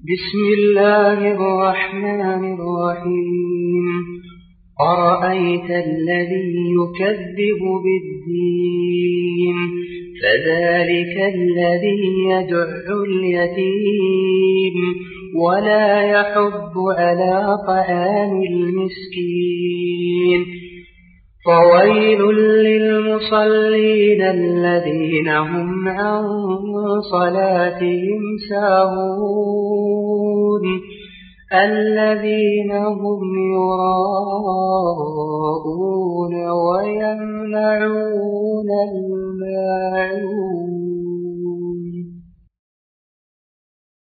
بسم الله الرحمن الرحيم. أرأيت الذي يكذب بالدين؟ فذلك الذي يدع اليتيم. ولا يحب على طعام المسكين. فويل المصلين الذين هم عن صلاتهم ساهون الذين هم يراءون ويمنعون